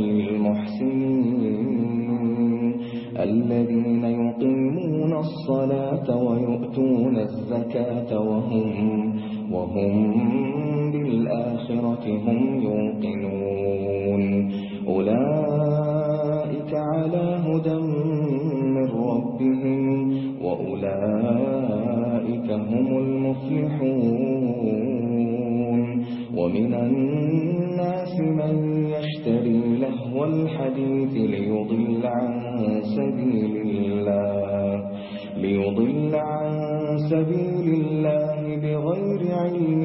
ورحمة للمحسنين الذين يقيمون الصلاة ويؤتون الزكاة وهم وهم بالآخرة هم يوقنون. أولئك على هدى من ربهم، وأولئك هم المفلحون. ومن الناس لهو الحديث ليضل عن سبيل الله، ليضل عن سبيل الله بغير علم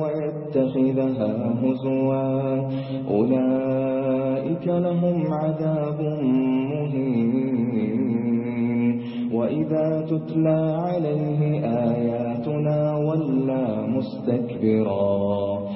ويتخذها هزوا. أولئك لهم عذاب مهين. وإذا تتلى عليه آياتنا ولا مستكبرا.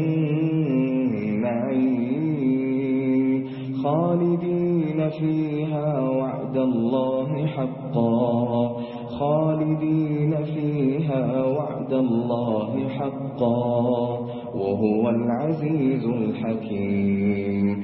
خالدين فيها وعد الله حقا. خالدين فيها وعد الله حقا. وهو العزيز الحكيم.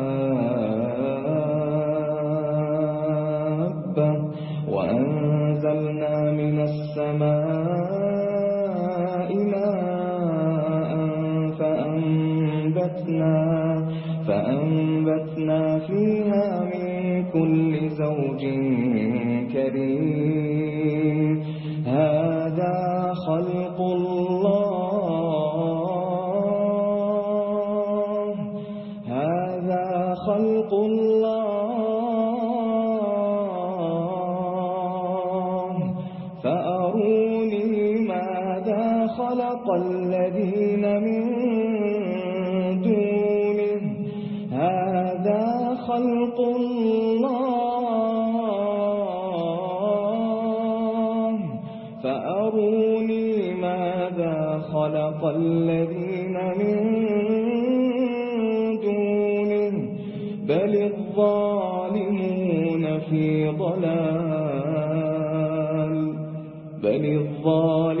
أروني ماذا خلق الذين من دونه بل الظالمون في ضلال بل الظالمون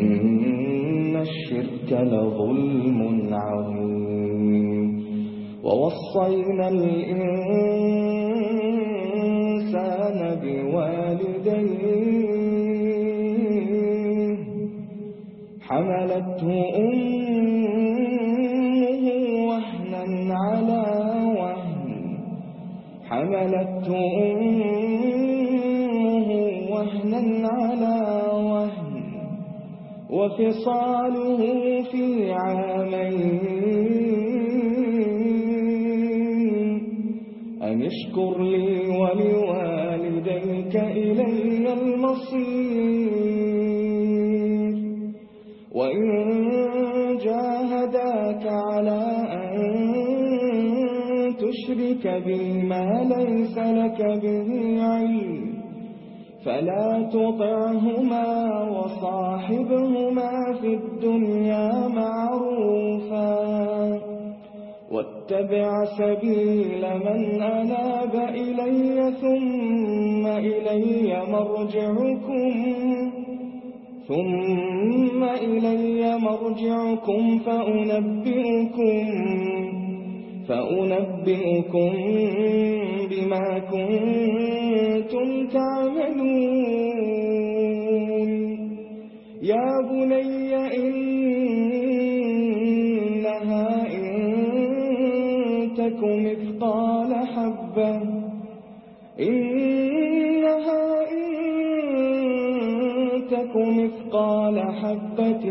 إن الشرك لظلم عظيم. ووصينا الإنسان بوالديه. حملته أمه وهنا على وهن. حملته أمه وهنا على وهن وفصاله في عامين أن اشكر لي ولوالديك إلي المصير. وإن جاهداك على أن تشرك بي ما ليس لك به علم. فلا تطعهما وصاحبهما في الدنيا معروفا. واتبع سبيل من أناب إلي ثم إلي مرجعكم. ثم إلي مرجعكم فأنبئكم فأنبئكم بما كنتم تعملون يا بني إنها إن تك مثقال حبة إنها إن تك مثقال حبة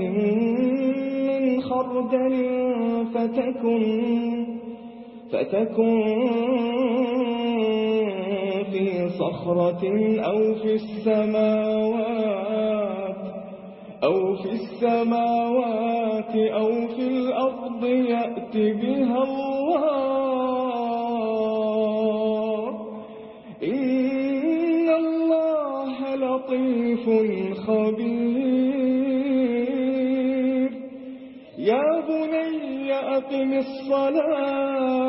من خردل فتكن فتكن في صخرة أو في السماوات أو في السماوات أو في الأرض يأت بها الله. إن الله لطيف خبير. يا بني أقم الصلاة.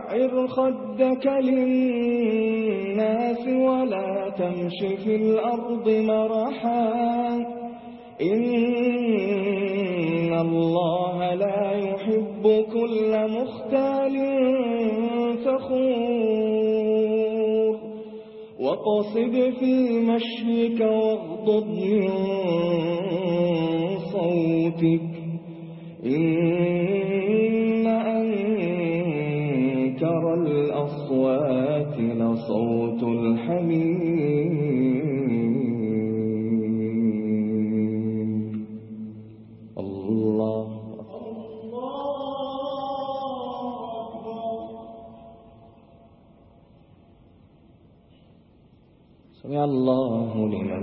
خدك للناس ولا تمش في الأرض مرحا. إن الله لا يحب كل مختال فخور. واقصد في مشيك واغضض من صوتك. إن الله لمن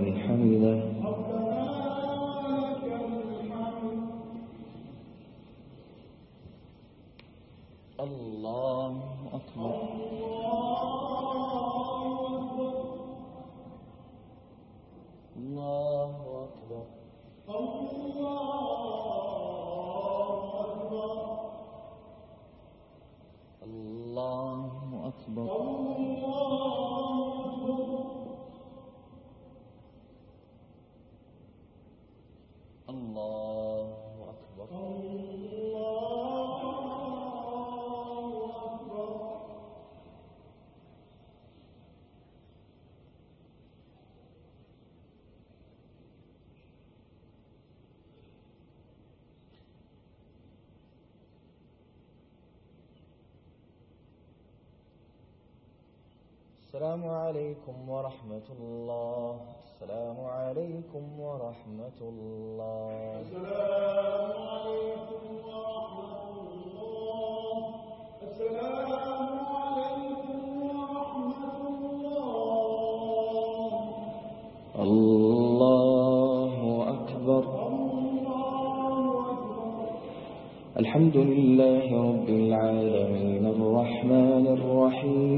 السلام عليكم ورحمة الله. السلام عليكم ورحمة الله. الله أكبر. الحمد لله رب العالمين الرحمن الرحيم.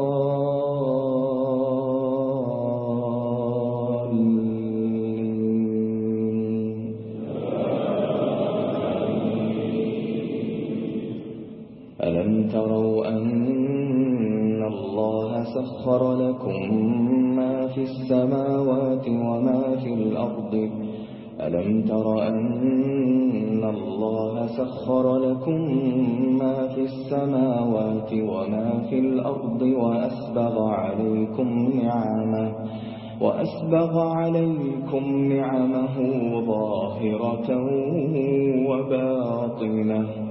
الله سخر لكم ما في السماوات وما في الأرض. ألم تر أن الله سخر لكم ما في السماوات وما في الأرض وأسبغ عليكم نعمه وأسبغ عليكم نعمه ظاهرة وباطنة.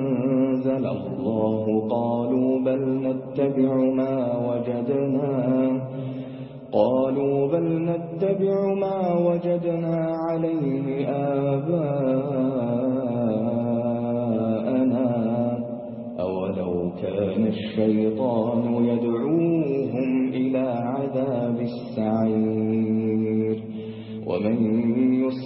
أنزل الله. قالوا بل نتبع ما وجدنا. قالوا بل نتبع ما وجدنا عليه آباءنا. أولو كان الشيطان يدعوهم إلى عذاب السعير. ومن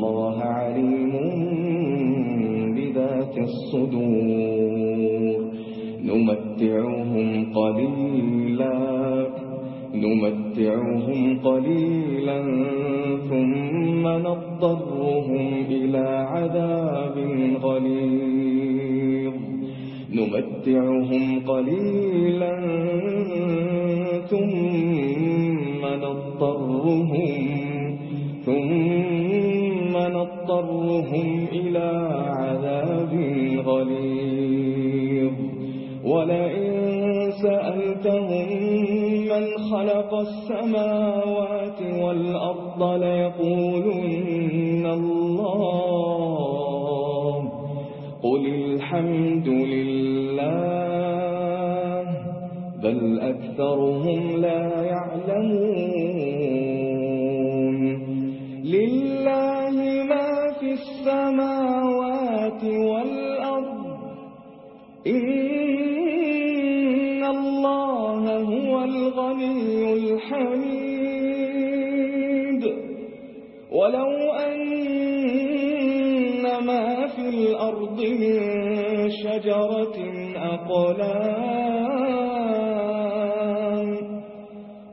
إن الله عليم بذات الصدور نمتعهم قليلا نمتعهم قليلا، ثم نضطرهم إلى عذاب غليظ. نمتعهم قليلا، ثم نضطرهم، ثم نضطرهم إلى عذاب غليظ. ولئن سألتهم من خلق السماوات والأرض ليقولن الله. قل الحمد لله، بل أكثرهم لا يعلمون.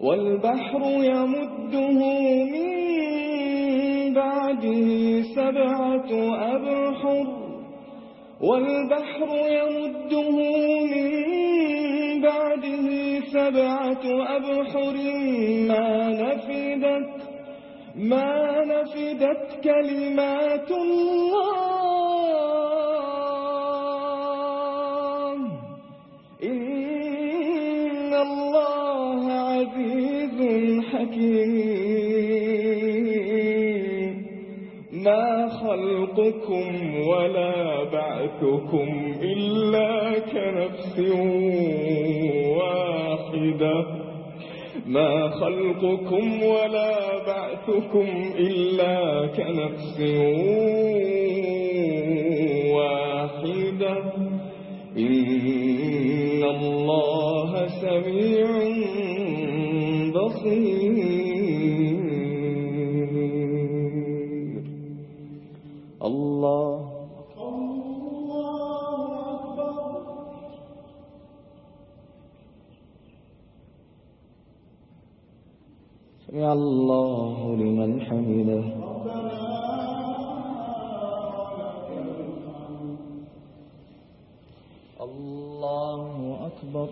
والبحر يمده من بعده سبعة أبحر والبحر يمده من بعده سبعة أبحر ما نفدت ما نفدت كلمات الله خلقكم ولا بعثكم إلا كنفس واحدة. ما خلقكم ولا بعثكم إلا كنفس واحدة اللہ اکبر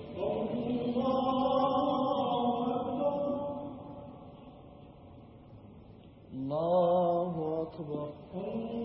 اللہ اکبر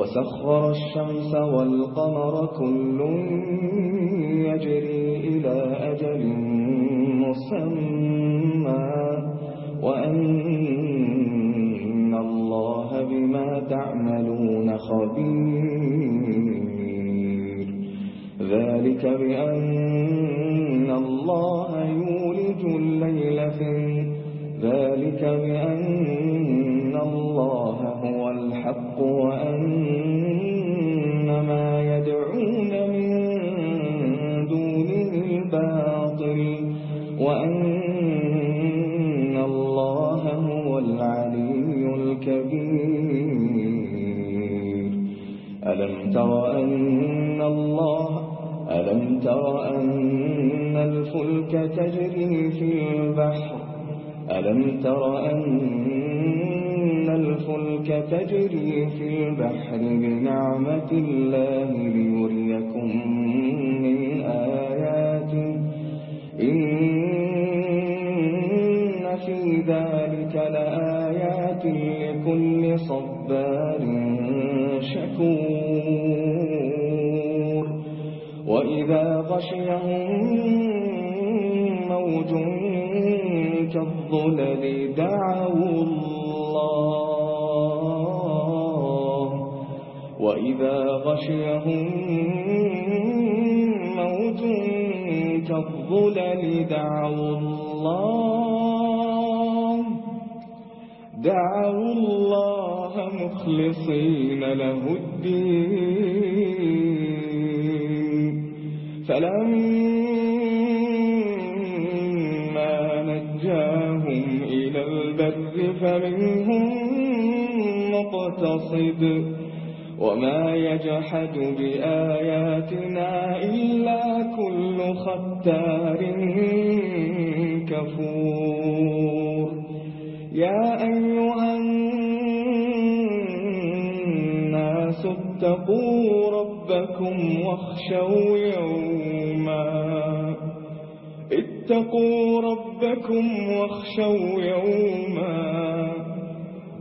وسخر الشمس والقمر كل يجري إلى أجل مسمى، وأن الله بما تعملون خبير. ذلك بأن الله يولج الليل في، ذلك بأن الحق وأن ما يدعون من دونه الباطل وأن الله هو العلي الكبير ألم تر أن الله ألم تر أن الفلك تجري في البحر ألم تر أن تجري في البحر بنعمة الله ليريكم من آياته إن في ذلك لآيات لكل صبار شكور. وإذا غشيهم موج كالظلل دعوا الله وإذا غشيهم موج كالظلل دعوا الله دعوا الله مخلصين له الدين فلما نجاهم إلى البر فمنهم مقتصد وما يجحد بآياتنا إلا كل ختار كفور يا أيها الناس اتقوا ربكم واخشوا يوما اتقوا ربكم واخشوا يوما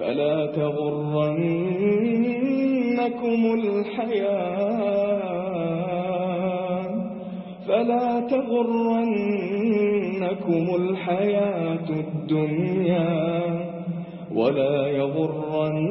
فلا تغرنكم الحياة فلا تغرنكم الحياة الدنيا ولا يغرنكم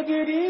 وما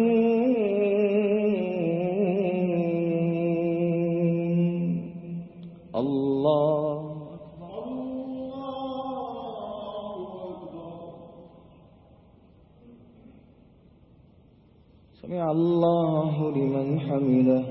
الله لمن حمده.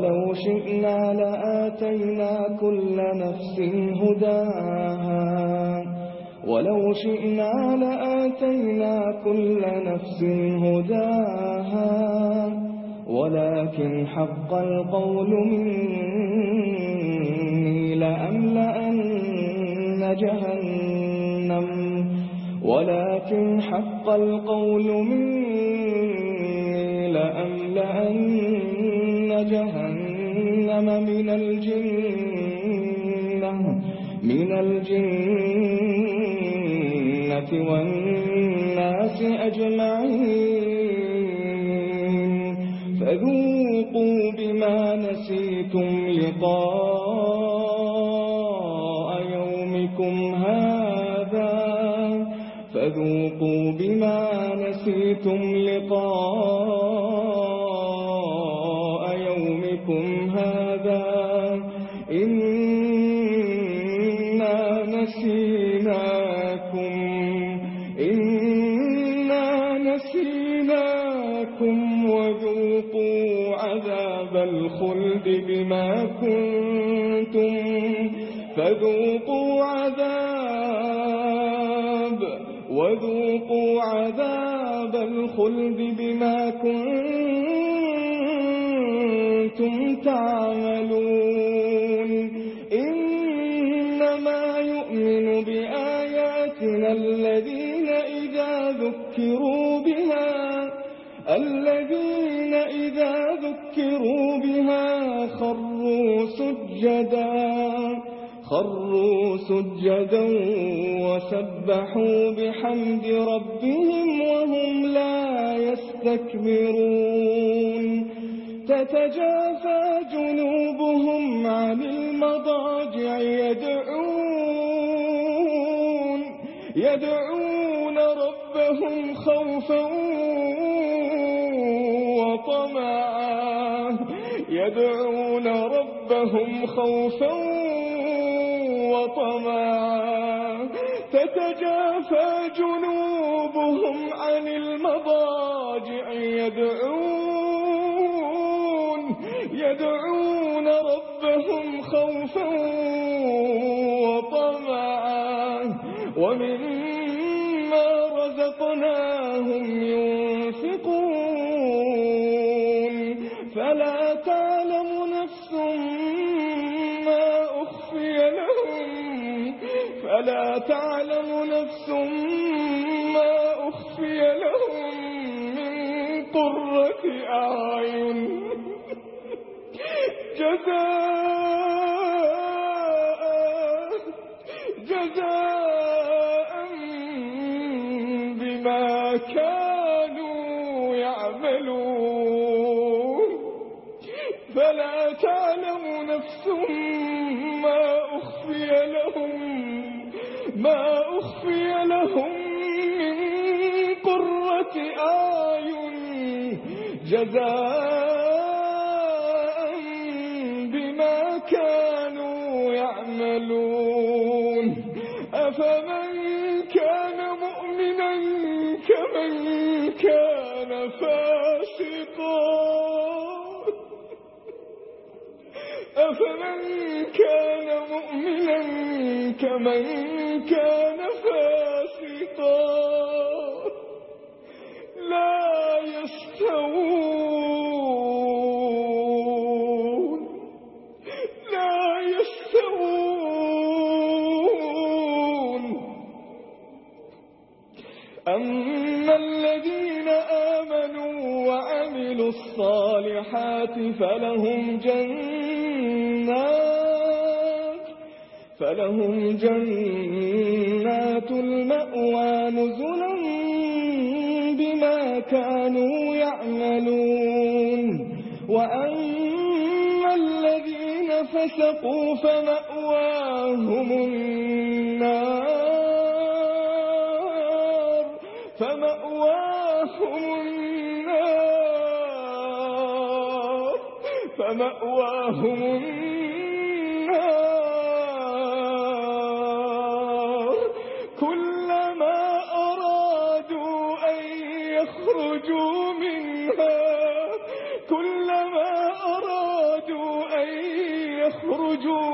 ولو شئنا لآتينا كل نفس هداها. ولو شئنا لآتينا كل نفس هداها. ولكن حق القول مني لأملأن جهنم. ولكن حق القول مني لأملأن جهنم من الجنة من الجنة والناس سجدا خروا سجدا وسبحوا بحمد ربهم وهم لا يستكبرون. تتجافى جنوبهم عن المضاجع يدعون يدعون ربهم خوفا وطمعا. يدعون ربهم خوفا وطمعا تتجافى جنوبهم عن المضاجع يدعون فلا نفس ما أخفي لهم من قرة أعين. جزاء جزاء بما كانوا يعملون. فلا تعلم نفس ما أخفي لهم ما أخفي لهم من قرة أعين جزاء بما كانوا يعملون. أفمن كان مؤمنا كمن كان فاسقا؟ أفمن كان مؤمنا كمن فلهم جنات فلهم جنات المأوى نزلا بما كانوا يعملون. وأما الذين فسقوا فمأواهم ومأواهم النار كلما أرادوا أن يخرجوا منها كلما أرادوا أن يخرجوا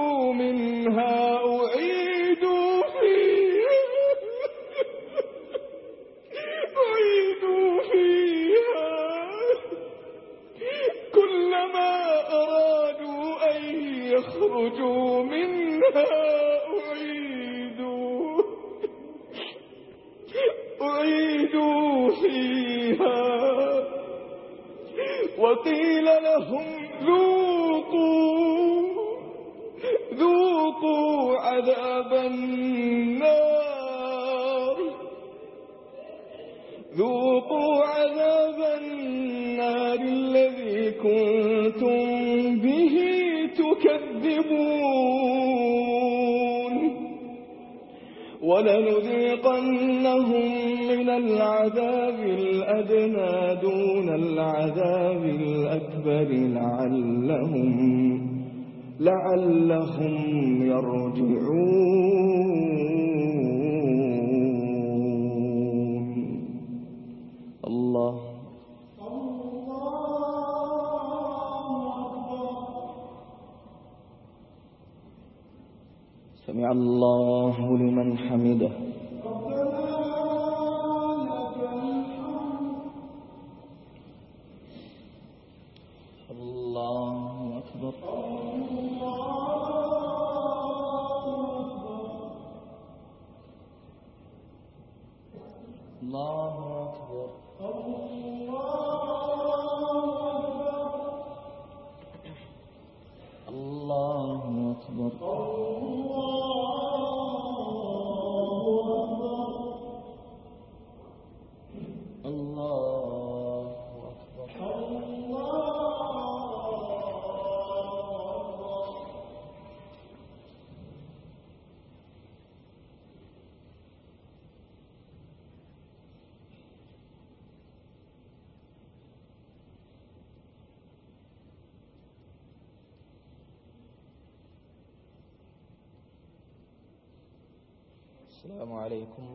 لعلهم لعلهم يرجعون. الله. سمع الله لمن حمده.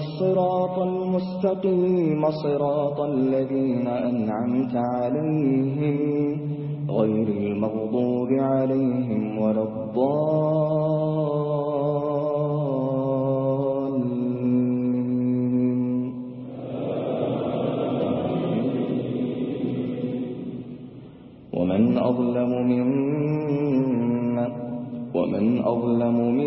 الصراط المستقيم، صراط الذين أنعمت عليهم، غير المغضوب عليهم ولا الضالين. ومن أظلم ممن، ومن أظلم ممن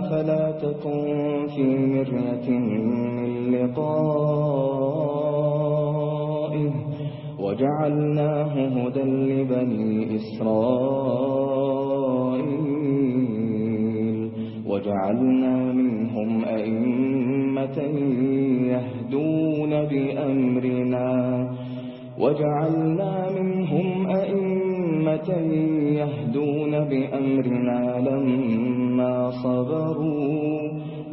فلا تكن في مرية من لقائه. وجعلناه هدى لبني إسرائيل. وجعلنا منهم أئمة يهدون بأمرنا. وجعلنا منهم أئمة يهدون بأمرنا. لما صبروا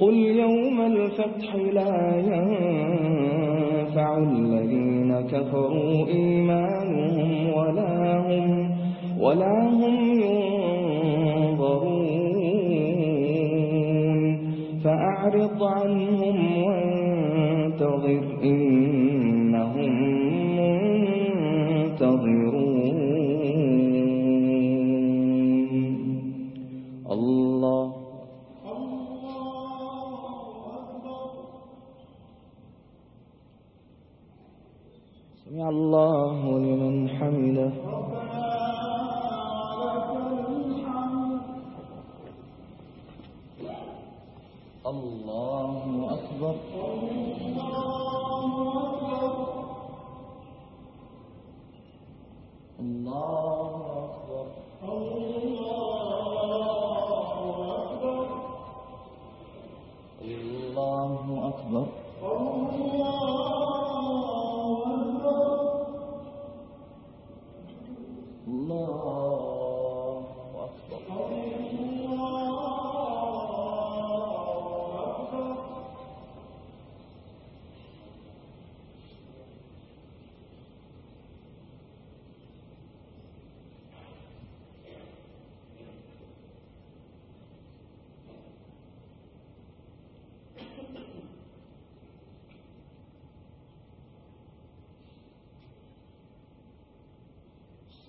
قل يوم الفتح لا ينفع الذين كفروا إيمانهم ولا هم ولا هم ينظرون فأعرض عنهم وانتظر إنهم الله